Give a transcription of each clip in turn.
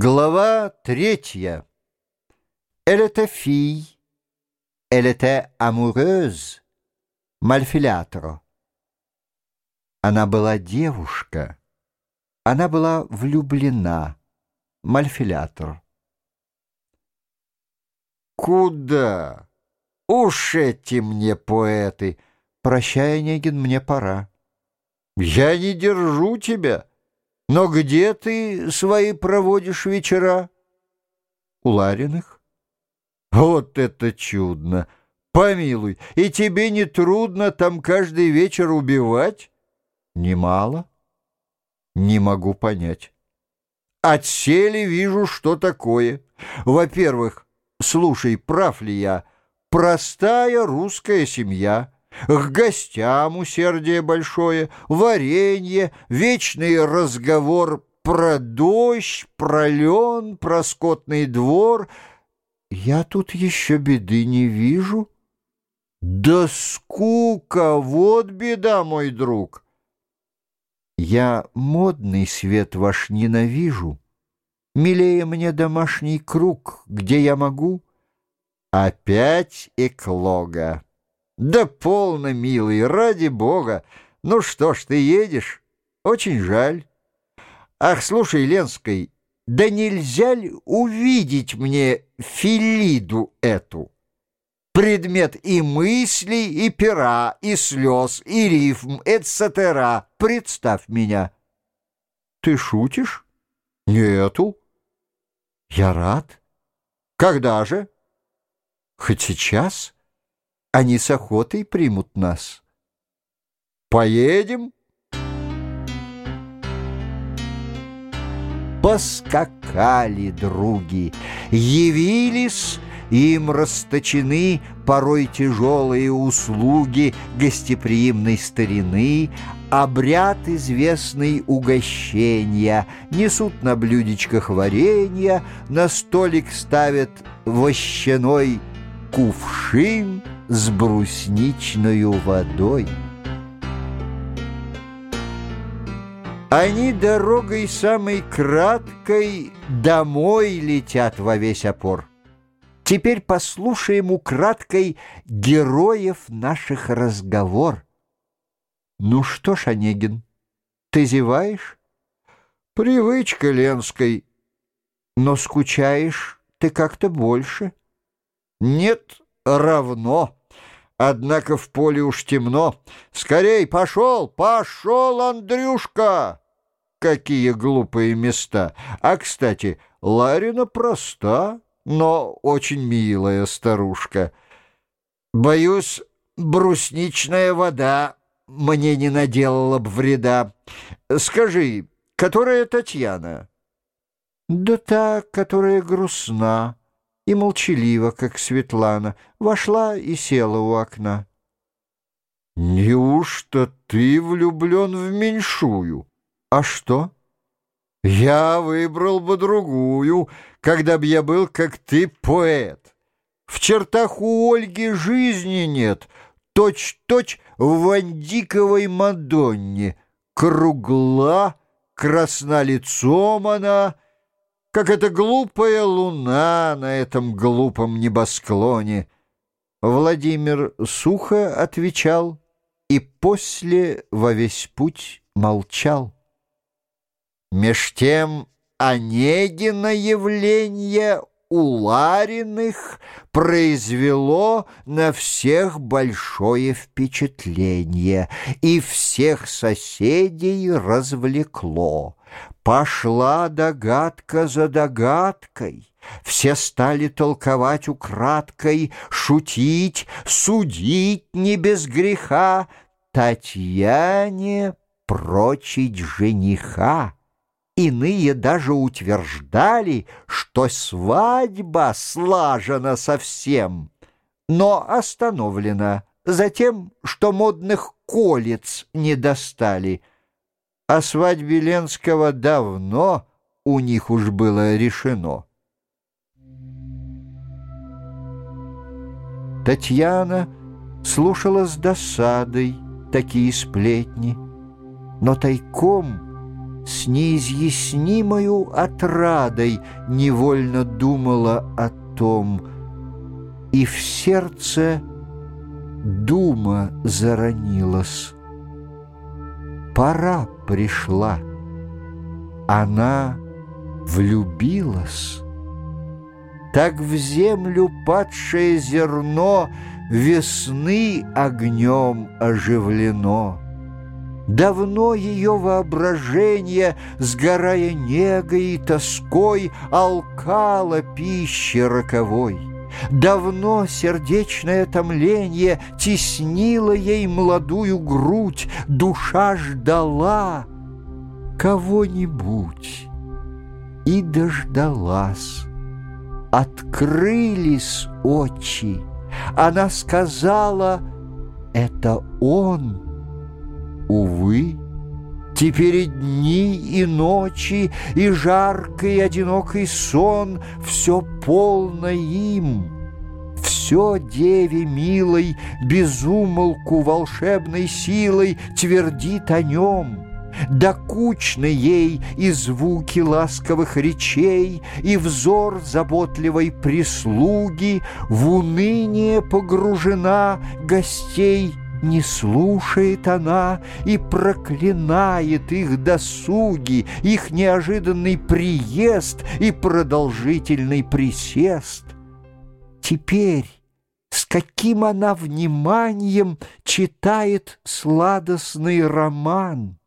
Глава третья. Elle était fille, elle était amoureuse, malfilâtre. Она была девушка, она была влюблена, мальфилятор. Куда? Уж эти мне поэты! Прощай, Онегин, мне пора. Я не держу тебя. Но где ты свои проводишь вечера? У Лариных. Вот это чудно! Помилуй, и тебе не трудно там каждый вечер убивать? Немало. Не могу понять. Отсели вижу, что такое. Во-первых, слушай, прав ли я, простая русская семья — к гостям усердие большое, варенье, вечный разговор про дождь, про лен, про скотный двор. Я тут еще беды не вижу. Да скука, вот беда, мой друг. Я модный свет ваш ненавижу. Милее мне домашний круг, где я могу. Опять эклога. Да полно, милый, ради бога. Ну что ж, ты едешь? Очень жаль. Ах, слушай, Ленской, да нельзя ли увидеть мне Филиду эту? Предмет и мыслей, и пера, и слез, и рифм, эцетера. Представь меня. Ты шутишь? Нету. Я рад. Когда же? Хоть сейчас? — они с охотой примут нас. Поедем? Поскакали други, явились, им расточены порой тяжелые услуги гостеприимной старины, обряд известный угощения, несут на блюдечках варенья, на столик ставят вощаной кувшин — с брусничной водой. Они дорогой самой краткой домой летят во весь опор. Теперь послушаем украдкой героев наших разговор. Ну что ж, Онегин, ты зеваешь? Привычка Ленской. Но скучаешь ты как-то больше. Нет, равно. Однако в поле уж темно. Скорей, пошел, пошел, Андрюшка! Какие глупые места! А, кстати, Ларина проста, но очень милая старушка. Боюсь, брусничная вода мне не наделала б вреда. Скажи, которая Татьяна? Да та, которая грустна и молчалива, как Светлана, вошла и села у окна. «Неужто ты влюблен в меньшую? А что?» «Я выбрал бы другую, когда б я был, как ты, поэт. В чертах у Ольги жизни нет, точь-точь в Вандиковой Мадонне. Кругла, красна лицом она — как эта глупая луна на этом глупом небосклоне. Владимир сухо отвечал и после во весь путь молчал. Меж тем Онегина явление у Лариных произвело на всех большое впечатление и всех соседей развлекло. Пошла догадка за догадкой, все стали толковать украдкой, шутить, судить не без греха, Татьяне прочить жениха. Иные даже утверждали, что свадьба слажена совсем, но остановлена за тем, что модных колец не достали — о свадьбе Ленского давно у них уж было решено. Татьяна слушала с досадой такие сплетни, но тайком с неизъяснимою отрадой невольно думала о том, и в сердце дума заронилась. Пора пришла, она влюбилась. Так в землю падшее зерно Весны огнем оживлено. Давно ее воображение, сгорая негой и тоской, Алкало пищи роковой. Давно сердечное томление Теснило ей молодую грудь, Душа ждала кого-нибудь и дождалась. Открылись очи, она сказала, это он. Увы, теперь и дни, и ночи, и жаркий одинокий сон Все полно им. Все деве милой, безумолку волшебной силой Твердит о нем — Докучны ей и звуки ласковых речей, И взор заботливой прислуги, В уныние погружена гостей не слушает она и проклинает их досуги, их неожиданный приезд и продолжительный присест. Теперь с каким она вниманием читает сладостный роман,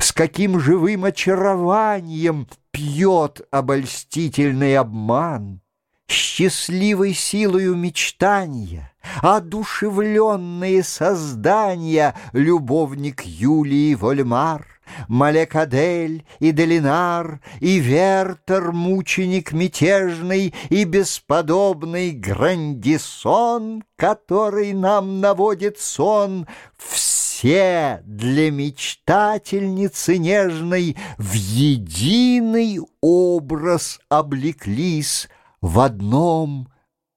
с каким живым очарованием пьет обольстительный обман, Счастливой силою мечтания, Одушевленные создания Любовник Юлии Вольмар, Малекадель и Делинар, И Вертер, мученик мятежный, И бесподобный Грандисон, Который нам наводит сон, Все для мечтательницы нежной В единый образ облеклись, В одном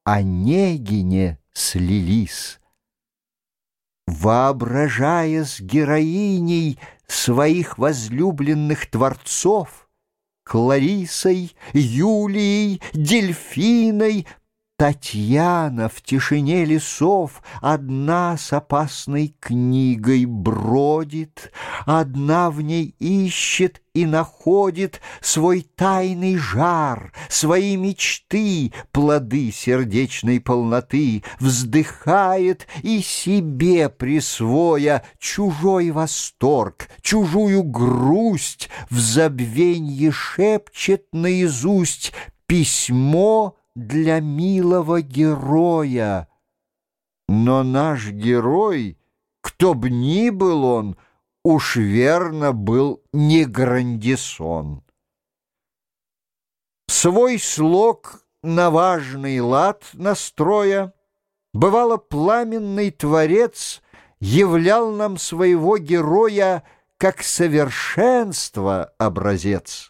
Онегине слились. Воображая с героиней Своих возлюбленных творцов, Кларисой, Юлией, Дельфиной, Татьяна в тишине лесов Одна с опасной книгой бродит, Одна в ней ищет и находит Свой тайный жар, свои мечты, Плоды сердечной полноты, Вздыхает и себе присвоя Чужой восторг, чужую грусть, В забвенье шепчет наизусть Письмо для милого героя. Но наш герой, кто б ни был он, уж верно был не Грандисон. Свой слог на важный лад настроя, Бывало, пламенный творец являл нам своего героя как совершенство образец.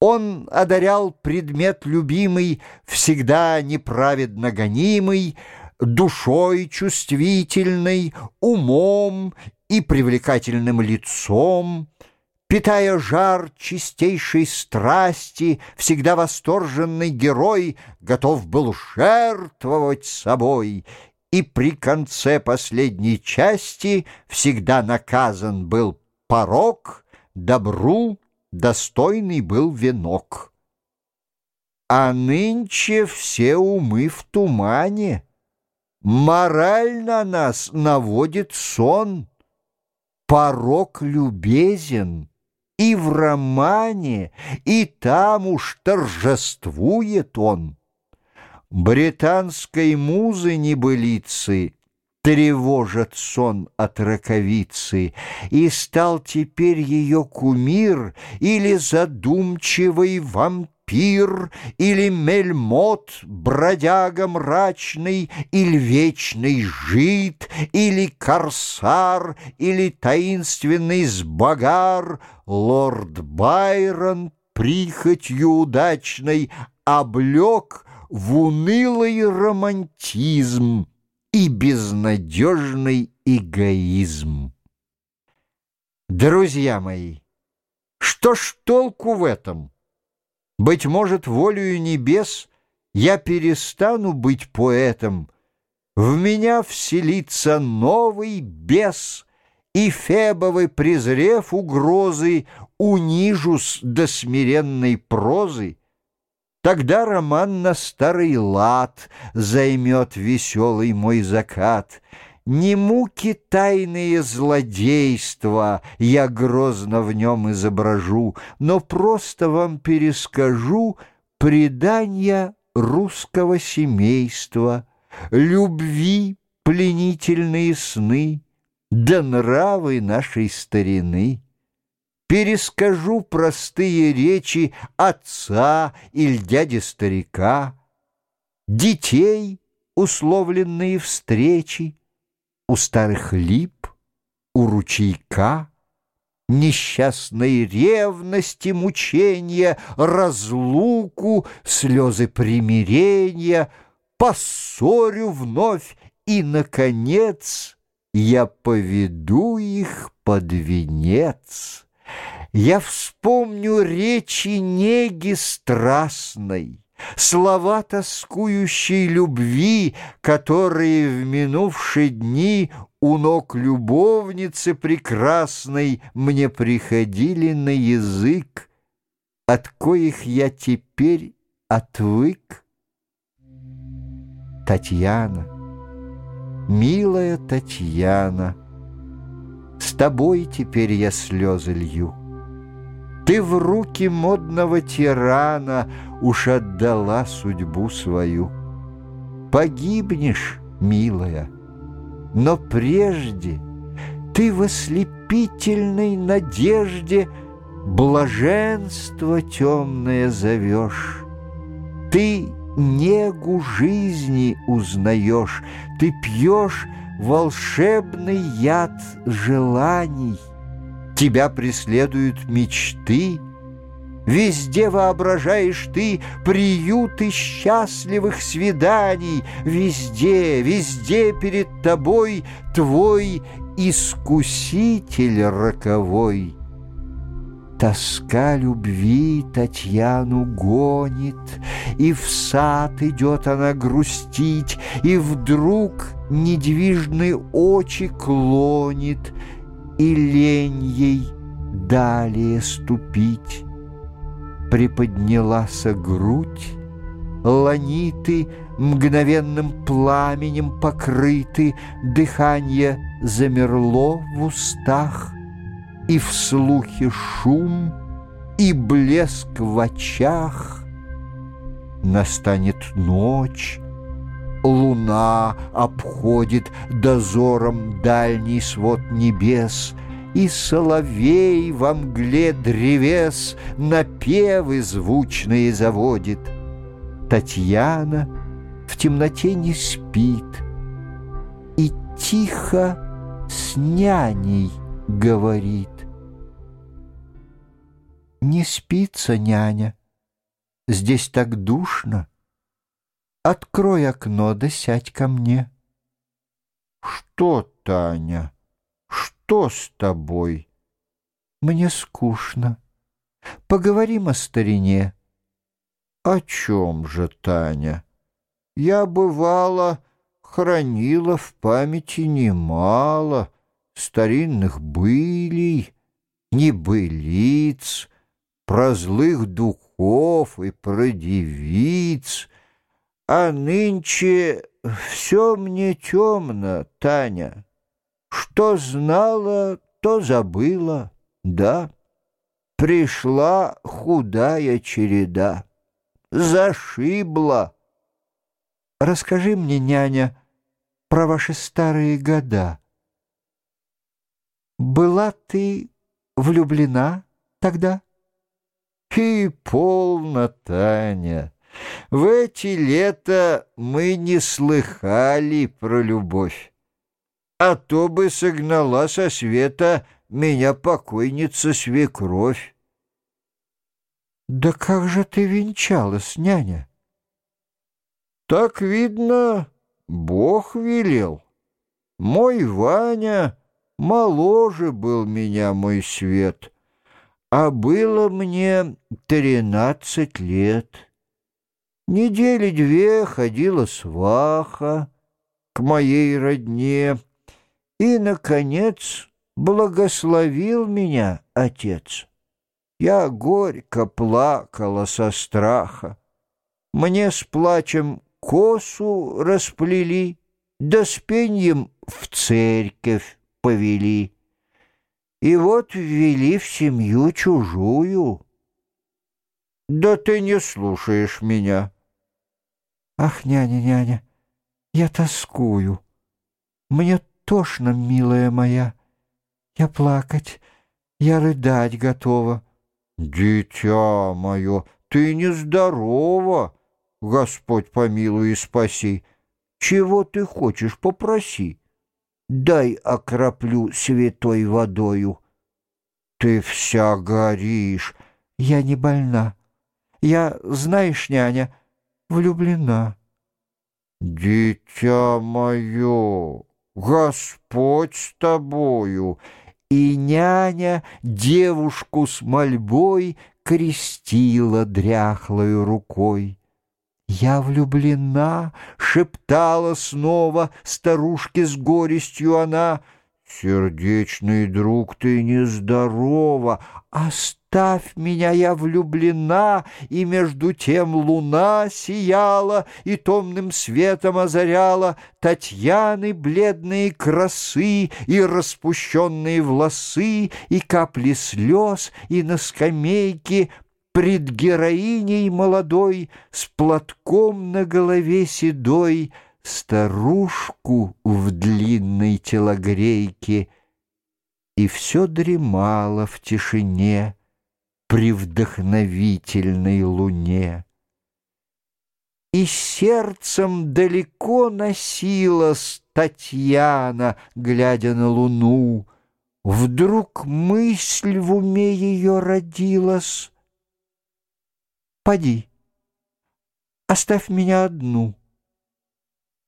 Он одарял предмет любимый, всегда неправедно гонимый, душой чувствительной, умом и привлекательным лицом, Питая жар чистейшей страсти, Всегда восторженный герой Готов был жертвовать собой, И при конце последней части Всегда наказан был порог добру достойный был венок. А нынче все умы в тумане, Мораль на нас наводит сон, Порок любезен и в романе, И там уж торжествует он. Британской музы небылицы тревожит сон от раковицы, И стал теперь ее кумир или задумчивый вампир, Или мельмот, бродяга мрачный, Или вечный жид, или корсар, Или таинственный сбогар, Лорд Байрон прихотью удачной Облег в унылый романтизм, и безнадежный эгоизм. Друзья мои, Что ж толку в этом? Быть может, волею небес я перестану быть поэтом, В меня вселится новый бес, И Фебовы, презрев угрозы, Унижусь до смиренной прозы. Тогда роман на старый лад Займет веселый мой закат — не муки тайные злодейства Я грозно в нем изображу, Но просто вам перескажу Предания русского семейства, Любви пленительные сны, Да нравы нашей старины. Перескажу простые речи Отца или дяди-старика, Детей условленные встречи, у старых лип, у ручейка, Несчастной ревности, мучения, Разлуку, слезы примирения, Поссорю вновь, и, наконец, Я поведу их под венец. Я вспомню речи неги страстной, Слова тоскующей любви, которые в минувшие дни у ног любовницы прекрасной мне приходили на язык, от коих я теперь отвык. Татьяна, милая Татьяна, с тобой теперь я слезы лью. Ты в руки модного тирана Уж отдала судьбу свою. Погибнешь, милая, но прежде Ты в ослепительной надежде Блаженство темное зовешь. Ты негу жизни узнаешь, Ты пьешь волшебный яд желаний — Тебя преследуют мечты, Везде воображаешь ты приюты счастливых свиданий, Везде, везде перед тобой твой искуситель роковой. Тоска любви Татьяну гонит, И в сад идет она грустить, И вдруг недвижные очи клонит, и лень ей далее ступить. Приподнялась грудь, ланиты мгновенным пламенем покрыты, Дыхание замерло в устах, И в слухе шум, и блеск в очах. Настанет ночь, Луна обходит дозором дальний свод небес, И соловей во мгле древес Напевы звучные заводит. Татьяна в темноте не спит И тихо с няней говорит. Не спится, няня, здесь так душно, Открой окно, да сядь ко мне. Что, Таня, что с тобой? Мне скучно. Поговорим о старине. О чем же, Таня? Я, бывало, хранила в памяти немало старинных былей, небылиц, про злых духов и про девиц — а нынче все мне темно, Таня. Что знала, то забыла, да. Пришла худая череда, зашибла. Расскажи мне, няня, про ваши старые года. Была ты влюблена тогда? И полно, Таня. В эти лета мы не слыхали про любовь. А то бы согнала со света меня покойница свекровь. Да как же ты венчалась, няня? Так видно, Бог велел. Мой Ваня моложе был меня, мой свет, а было мне тринадцать лет. Недели две ходила сваха к моей родне, и, наконец, благословил меня отец. Я горько плакала со страха. Мне с плачем косу расплели, да с пеньем в церковь повели. И вот ввели в семью чужую. Да ты не слушаешь меня. Ах, няня, няня, я тоскую. Мне тошно, милая моя. Я плакать, я рыдать готова. Дитя мое, ты нездорова, Господь помилуй и спаси. Чего ты хочешь, попроси. Дай окроплю святой водою. Ты вся горишь. Я не больна. Я, знаешь, няня, влюблена. Дитя мое, Господь с тобою. И няня девушку с мольбой крестила дряхлою рукой. «Я влюблена!» — шептала снова старушке с горестью она. «Сердечный друг, ты нездорова! Оставь меня, я влюблена!» И между тем луна сияла и томным светом озаряла Татьяны бледные красы и распущенные волосы, И капли слез, и на скамейке Пред героиней молодой С платком на голове седой Старушку в длинной телогрейке, И все дремало в тишине При вдохновительной луне. И сердцем далеко носилась Татьяна, глядя на луну. Вдруг мысль в уме ее родилась, Поди, оставь меня одну.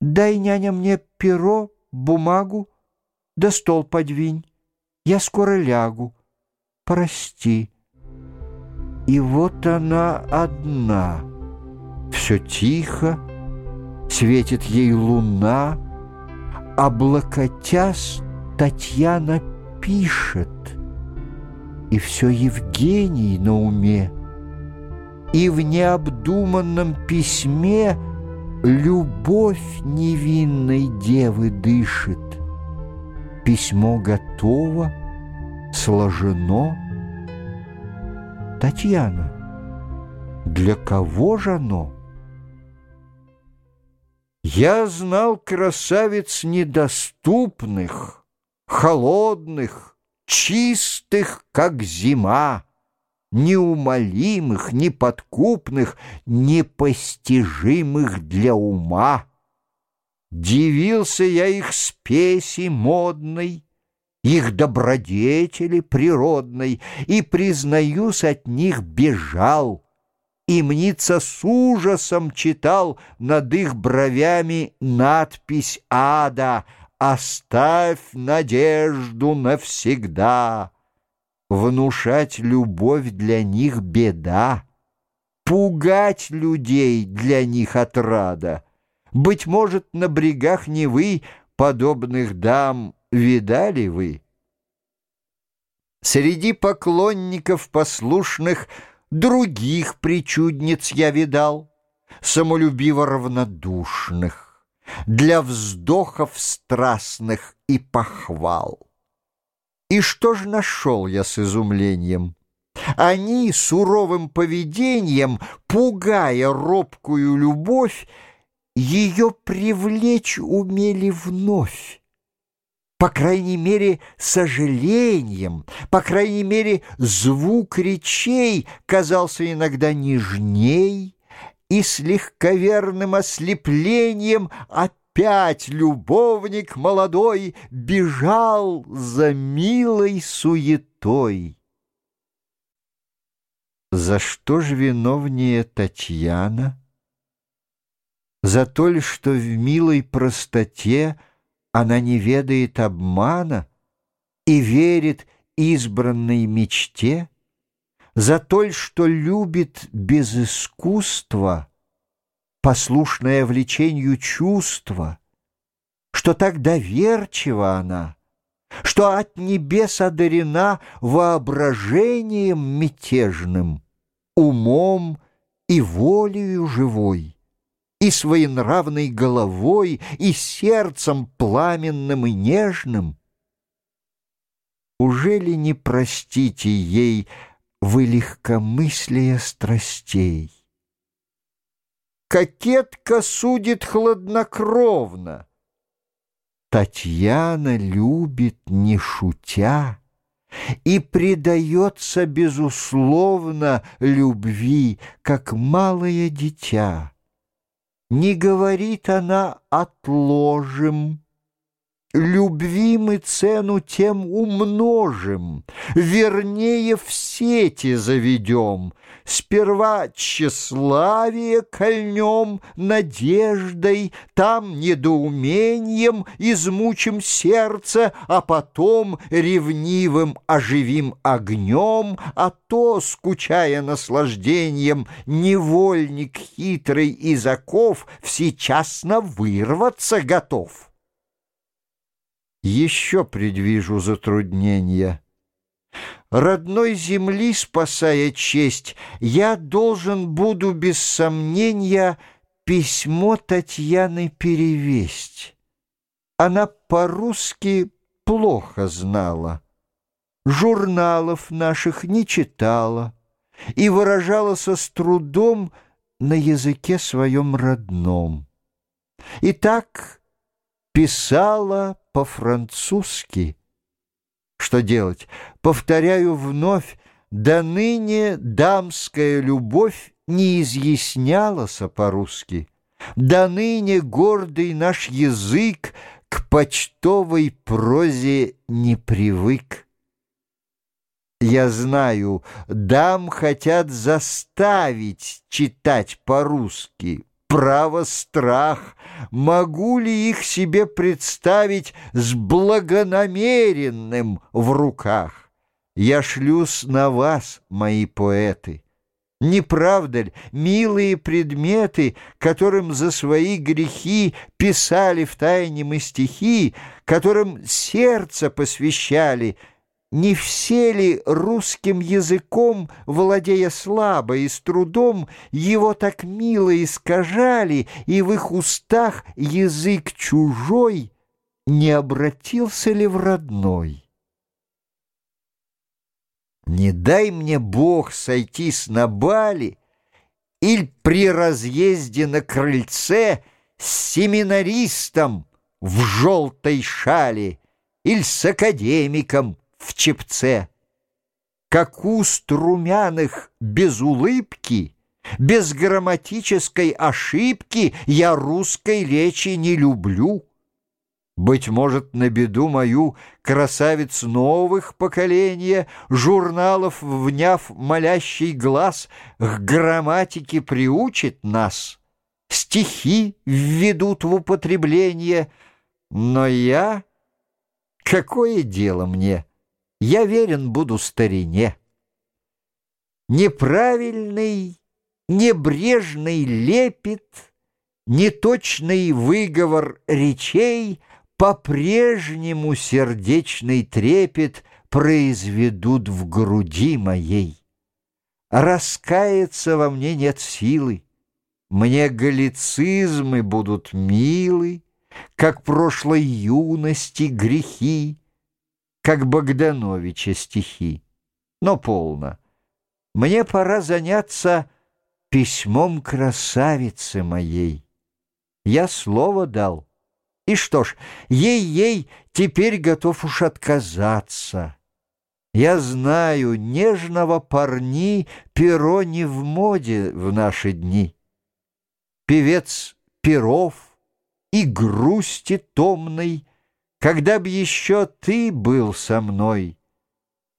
Дай, няня, мне перо, бумагу, да стол подвинь. Я скоро лягу. Прости. И вот она одна. Все тихо, светит ей луна, Облокотясь, Татьяна пишет, И все Евгений на уме — и в необдуманном письме Любовь невинной девы дышит. Письмо готово, сложено. Татьяна, для кого же оно? Я знал красавиц недоступных, холодных, чистых, как зима, неумолимых, неподкупных, непостижимых для ума. Дивился я их спеси модной, их добродетели природной, и, признаюсь, от них бежал, и мнится с ужасом читал над их бровями надпись ада «Оставь надежду навсегда». Внушать любовь для них беда, Пугать людей для них отрада. Быть может, на брегах Невы Подобных дам видали вы? Среди поклонников послушных Других причудниц я видал, Самолюбиво равнодушных, Для вздохов страстных и похвал. И что ж нашел я с изумлением? Они суровым поведением, пугая робкую любовь, ее привлечь умели вновь. По крайней мере, сожалением, по крайней мере, звук речей казался иногда нежней, и с легковерным ослеплением опять любовник молодой бежал за милой суетой. За что ж виновнее Татьяна? За то ли, что в милой простоте она не ведает обмана и верит избранной мечте? за то, что любит без искусства, послушное влечению чувства, что так доверчива она, что от небес одарена воображением мятежным, умом и волею живой, и своенравной головой, и сердцем пламенным и нежным. Уже ли не простите ей вы легкомыслие страстей? Кокетка судит хладнокровно. Татьяна любит, не шутя, и предается, безусловно, любви, как малое дитя. Не говорит она «отложим», Любви мы цену тем умножим, Вернее, в сети заведем. Сперва тщеславие кольнем надеждой, Там недоумением измучим сердце, А потом ревнивым оживим огнем, А то, скучая наслаждением, Невольник хитрый из оков Всечасно вырваться готов еще предвижу затруднения. Родной земли, спасая честь, я должен буду без сомнения письмо Татьяны перевесть. Она по-русски плохо знала, журналов наших не читала и выражалась с трудом на языке своем родном. Итак, писала по-французски. Что делать? Повторяю вновь, до ныне дамская любовь не изъяснялась по-русски. До ныне гордый наш язык к почтовой прозе не привык. Я знаю, дам хотят заставить читать по-русски, право страх. Могу ли их себе представить с благонамеренным в руках? Я шлюсь на вас, мои поэты. Не правда ли, милые предметы, которым за свои грехи писали в тайне мы стихи, которым сердце посвящали — не все ли русским языком, владея слабо и с трудом, его так мило искажали, и в их устах язык чужой не обратился ли в родной? Не дай мне Бог сойтись на бале или при разъезде на крыльце с семинаристом в желтой шале или с академиком, в чепце. Как уст румяных без улыбки, без грамматической ошибки я русской речи не люблю. Быть может, на беду мою красавиц новых поколения, Журналов, вняв молящий глаз, К грамматике приучит нас, Стихи введут в употребление, Но я... Какое дело мне? Я верен буду старине. Неправильный, небрежный лепет, неточный выговор речей по-прежнему сердечный трепет произведут в груди моей. Раскаяться во мне нет силы, мне галлицизмы будут милы, как прошлой юности грехи, как Богдановича стихи. Но полно. Мне пора заняться письмом красавицы моей. Я слово дал. И что ж, ей-ей теперь готов уж отказаться. Я знаю, нежного парни перо не в моде в наши дни. Певец перов и грусти томной когда б еще ты был со мной,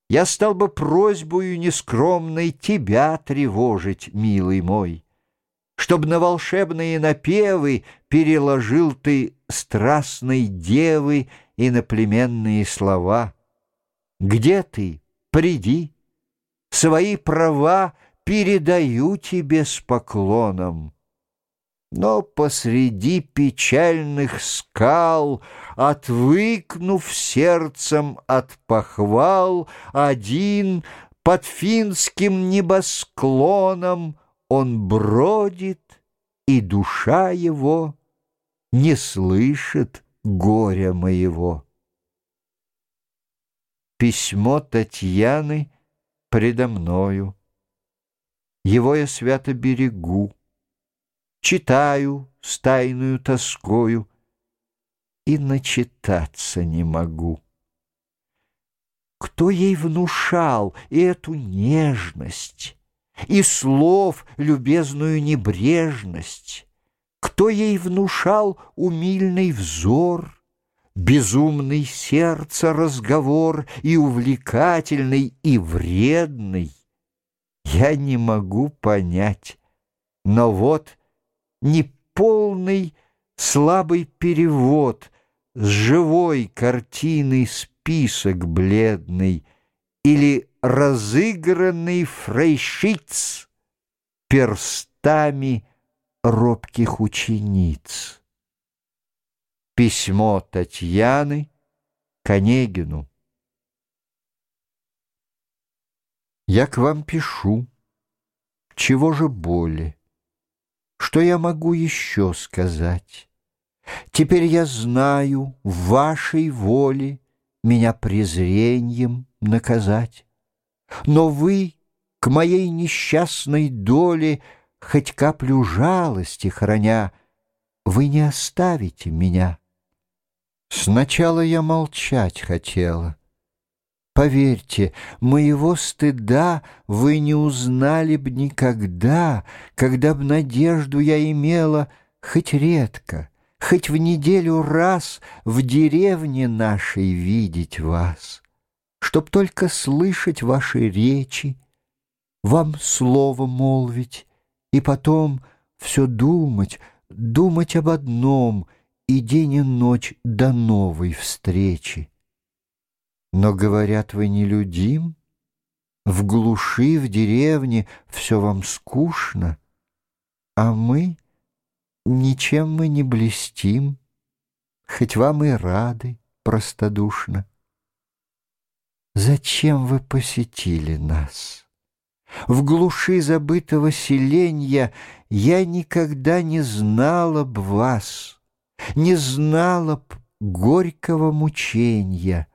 Я стал бы просьбою нескромной Тебя тревожить, милый мой, Чтоб на волшебные напевы Переложил ты страстной девы Иноплеменные слова. Где ты? Приди. Свои права передаю тебе с поклоном. Но посреди печальных скал, Отвыкнув сердцем от похвал, Один под финским небосклоном Он бродит, и душа его Не слышит горя моего. Письмо Татьяны предо мною. Его я свято берегу, Читаю с тайную тоскою И начитаться не могу. Кто ей внушал эту нежность И слов любезную небрежность? Кто ей внушал умильный взор — Безумный сердце разговор и увлекательный, и вредный. Я не могу понять, но вот неполный слабый перевод с живой картиной список бледный или разыгранный фрейшиц перстами робких учениц. Письмо Татьяны к Онегину. Я к вам пишу. Чего же боли? Что я могу еще сказать? Теперь я знаю, в вашей воле Меня презрением наказать. Но вы к моей несчастной доле Хоть каплю жалости храня, Вы не оставите меня. Сначала я молчать хотела. Поверьте, моего стыда вы не узнали б никогда, когда б надежду я имела хоть редко, хоть в неделю раз в деревне нашей видеть вас, чтоб только слышать ваши речи, вам слово молвить и потом все думать, думать об одном — и день и ночь до новой встречи. Но, говорят, вы не людим, в глуши, в деревне все вам скучно, а мы, ничем мы не блестим, хоть вам и рады простодушно. Зачем вы посетили нас? В глуши забытого селенья я никогда не знала б вас — не знала б горького мучения,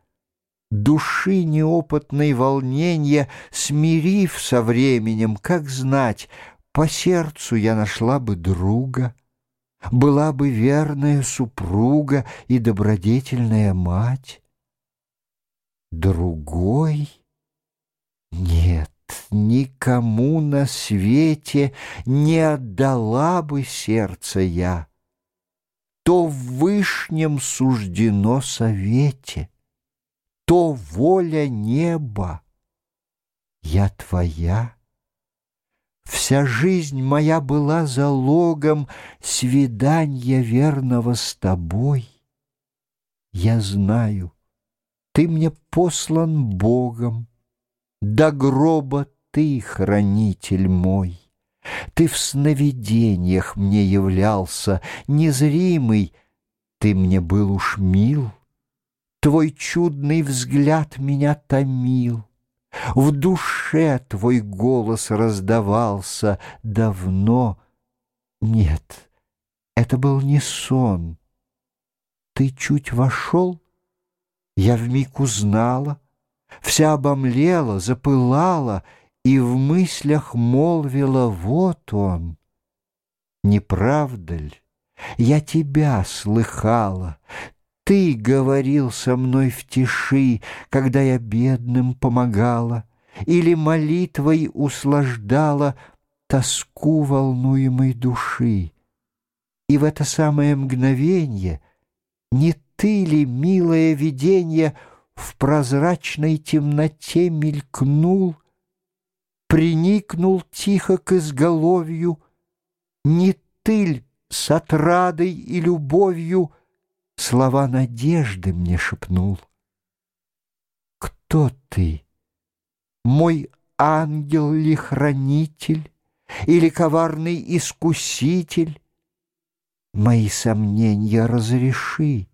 Души неопытной волнения, Смирив со временем, как знать, По сердцу я нашла бы друга, Была бы верная супруга И добродетельная мать. Другой? Нет, никому на свете Не отдала бы сердце я то в вышнем суждено совете, то воля неба. Я твоя. Вся жизнь моя была залогом свидания верного с тобой. Я знаю, ты мне послан Богом, до гроба ты, хранитель мой. Ты в сновидениях мне являлся, незримый, Ты мне был уж мил, Твой чудный взгляд меня томил, В душе твой голос раздавался давно. Нет, это был не сон. Ты чуть вошел, я вмиг узнала, Вся обомлела, запылала — и в мыслях молвила «Вот он». Не правда ли? Я тебя слыхала, Ты говорил со мной в тиши, Когда я бедным помогала, Или молитвой услаждала Тоску волнуемой души. И в это самое мгновенье Не ты ли, милое виденье, В прозрачной темноте мелькнул приникнул тихо к изголовью, Не тыль с отрадой и любовью Слова надежды мне шепнул. Кто ты, мой ангел ли хранитель, или коварный искуситель? Мои сомнения разреши.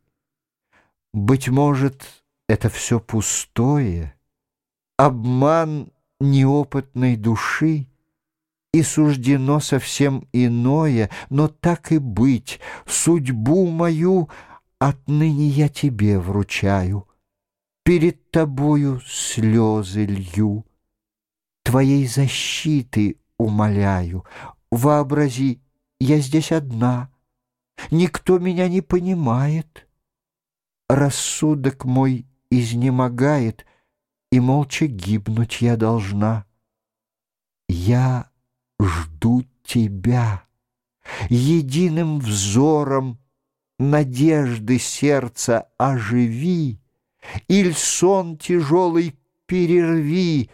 Быть может, это все пустое, обман неопытной души, и суждено совсем иное, но так и быть, судьбу мою отныне я тебе вручаю, перед тобою слезы лью, твоей защиты умоляю. Вообрази, я здесь одна, никто меня не понимает. Рассудок мой изнемогает, и молча гибнуть я должна. Я жду тебя, единым взором надежды сердца оживи, Иль сон тяжелый перерви,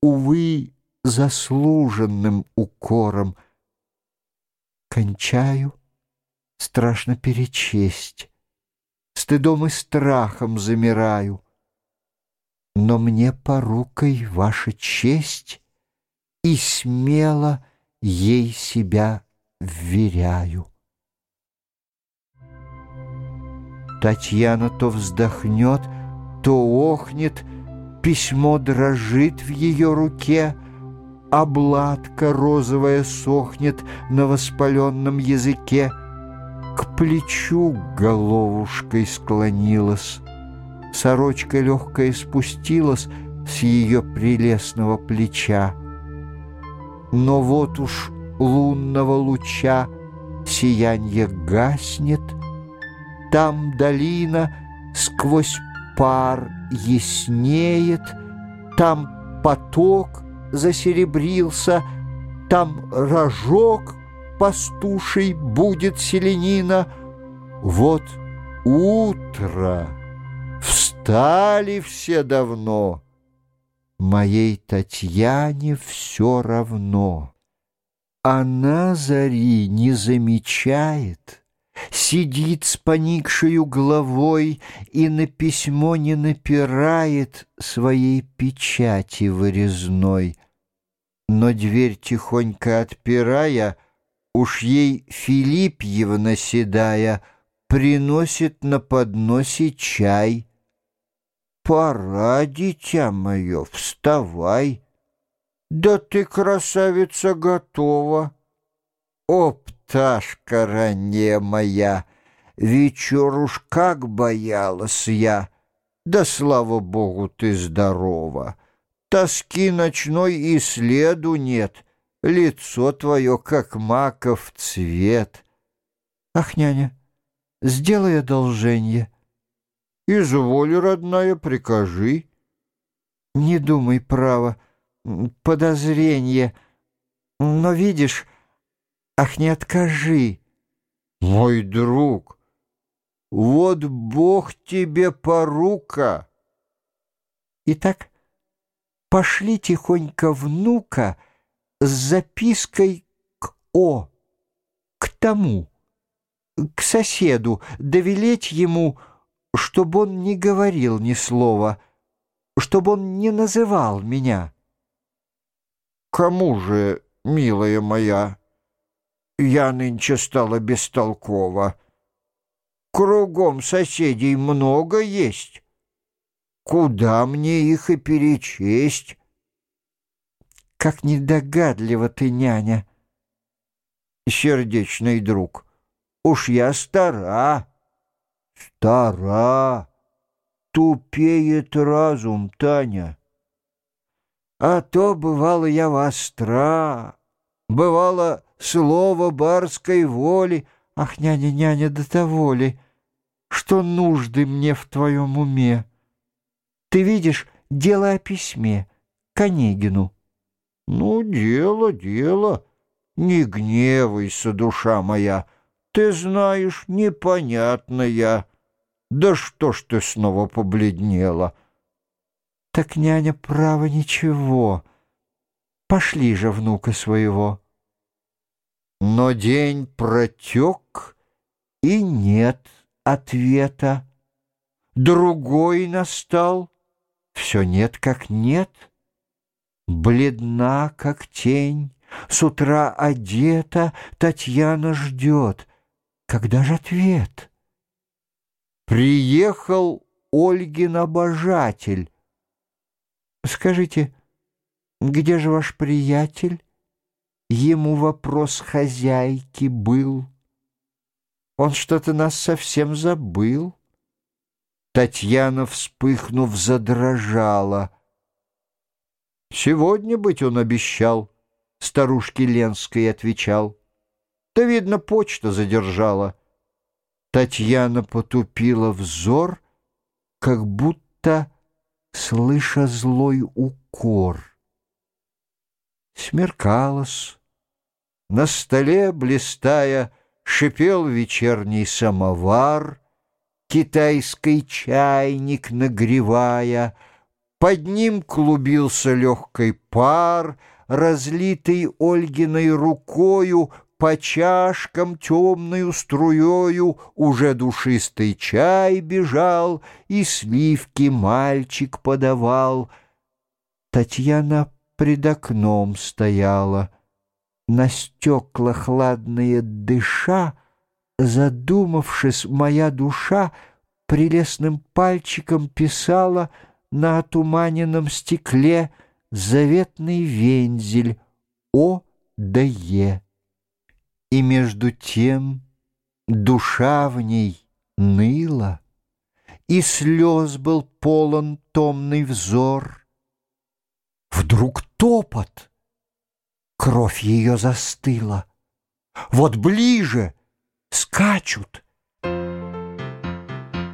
увы, заслуженным укором. Кончаю, страшно перечесть, стыдом и страхом замираю, но мне порукой ваша честь, и смело ей себя вверяю. Татьяна то вздохнет, то охнет, письмо дрожит в ее руке, обладка розовая сохнет на воспаленном языке, к плечу головушкой склонилась, сорочка легкая спустилась с ее прелестного плеча. Но вот уж лунного луча сиянье гаснет, Там долина сквозь пар яснеет, Там поток засеребрился, Там рожок пастуший будет селенина. Вот утро, встали все давно — Моей Татьяне все равно. Она зари не замечает, Сидит с поникшей головой И на письмо не напирает Своей печати вырезной. Но дверь тихонько отпирая, Уж ей Филиппьевна седая Приносит на подносе чай — «Пора, дитя мое, вставай!» «Да ты, красавица, готова!» «О, ранее моя! Вечер уж как боялась я! Да, слава богу, ты здорова! Тоски ночной и следу нет, Лицо твое, как маков цвет!» «Ах, няня, сделай одолжение!» Изволь, родная, прикажи. Не думай, право, подозрение. Но видишь, ах, не откажи. Мой друг, вот Бог тебе порука. Итак, пошли тихонько внука с запиской к О, к тому, к соседу, довелеть ему чтобы он не говорил ни слова, чтобы он не называл меня. «Кому же, милая моя, я нынче стала бестолкова? Кругом соседей много есть. Куда мне их и перечесть?» «Как недогадлива ты, няня!» «Сердечный друг, уж я стара!» Стара, тупеет разум, Таня. А то, бывало, я востра, бывало, слово барской воли, Ах, няня, няня, до того ли, что нужды мне в твоем уме? Ты видишь, дело о письме, к Онегину. Ну, дело, дело, не гневайся, душа моя, — ты знаешь, непонятная. Да что ж ты снова побледнела? Так няня право ничего. Пошли же внука своего. Но день протек, и нет ответа. Другой настал, все нет как нет. Бледна, как тень, с утра одета, Татьяна ждет. Когда же ответ? Приехал Ольгин обожатель. Скажите, где же ваш приятель? Ему вопрос хозяйки был. Он что-то нас совсем забыл. Татьяна, вспыхнув, задрожала. Сегодня быть он обещал, старушке Ленской отвечал. Да, видно, почта задержала. Татьяна потупила взор, как будто слыша злой укор. Смеркалось. На столе, блистая, шипел вечерний самовар, китайский чайник нагревая, под ним клубился легкий пар, разлитый Ольгиной рукою по чашкам темною струёю уже душистый чай бежал, и сливки мальчик подавал. Татьяна пред окном стояла, на стекла хладные дыша, задумавшись, моя душа прелестным пальчиком писала на отуманенном стекле заветный вензель О да Е. И между тем душа в ней ныла, И слез был полон томный взор. Вдруг топот, кровь ее застыла. Вот ближе скачут.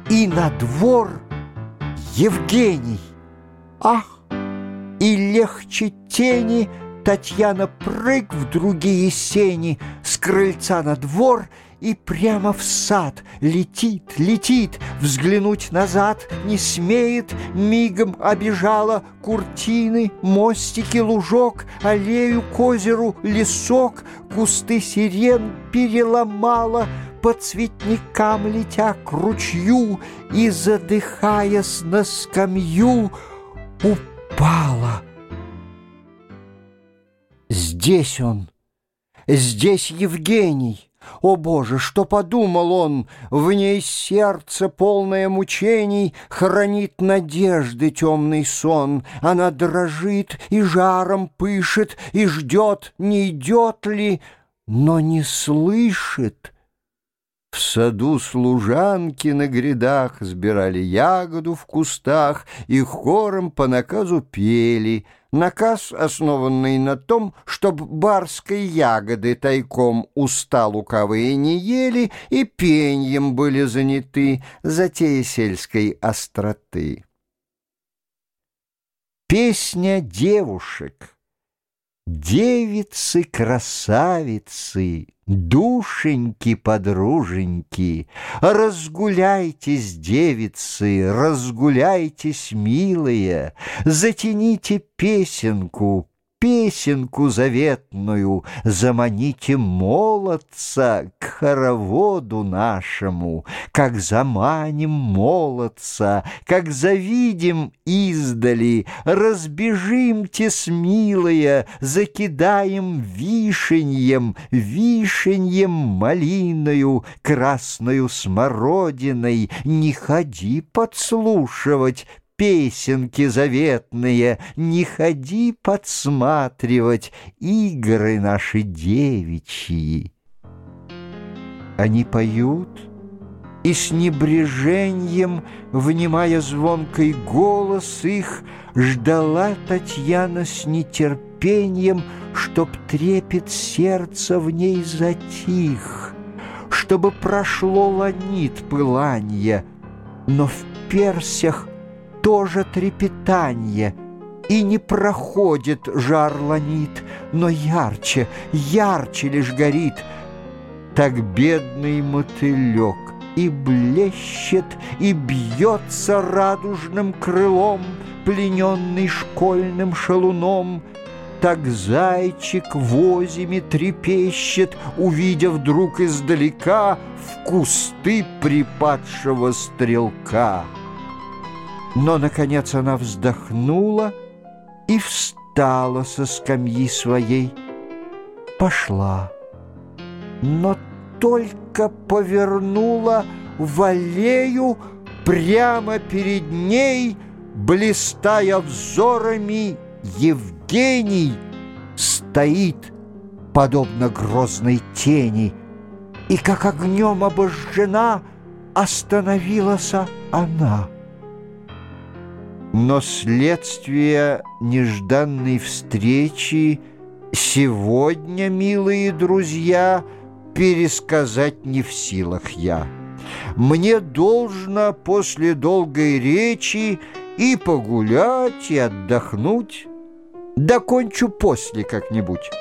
И на двор Евгений. Ах, и легче тени — Татьяна прыг в другие сени, С крыльца на двор и прямо в сад Летит, летит, взглянуть назад Не смеет, мигом обижала Куртины, мостики, лужок, Аллею к озеру, лесок, Кусты сирен переломала, По цветникам летя к ручью И, задыхаясь на скамью, упала. Здесь он, здесь Евгений. О, Боже, что подумал он? В ней сердце, полное мучений, Хранит надежды темный сон. Она дрожит и жаром пышет, И ждет, не идет ли, но не слышит. В саду служанки на грядах Сбирали ягоду в кустах И хором по наказу пели — Наказ, основанный на том, чтоб барской ягоды тайком уста лукавые не ели и пеньем были заняты, затея сельской остроты. Песня девушек Девицы-красавицы, душеньки-подруженьки, Разгуляйтесь, девицы, разгуляйтесь, милые, Затяните песенку, песенку заветную, Заманите молодца к хороводу нашему, Как заманим молодца, как завидим издали, Разбежимтесь, милые, закидаем вишеньем, Вишеньем малиною, красною смородиной, Не ходи подслушивать, песенки заветные, Не ходи подсматривать игры наши девичьи. Они поют, и с небрежением, Внимая звонкой голос их, Ждала Татьяна с нетерпением, Чтоб трепет сердца в ней затих, Чтобы прошло ланит пыланье, Но в персях тоже трепетание, И не проходит жар ланит, Но ярче, ярче лишь горит. Так бедный мотылек и блещет, И бьется радужным крылом, Плененный школьным шалуном, так зайчик возями трепещет, Увидя вдруг издалека В кусты припадшего стрелка. Но, наконец, она вздохнула и встала со скамьи своей, пошла, но только повернула в аллею прямо перед ней, блистая взорами, Евгений стоит, подобно грозной тени, и как огнем обожжена остановилась она. Но следствие нежданной встречи сегодня, милые друзья, пересказать не в силах я. Мне должно после долгой речи и погулять, и отдохнуть. Докончу после как-нибудь.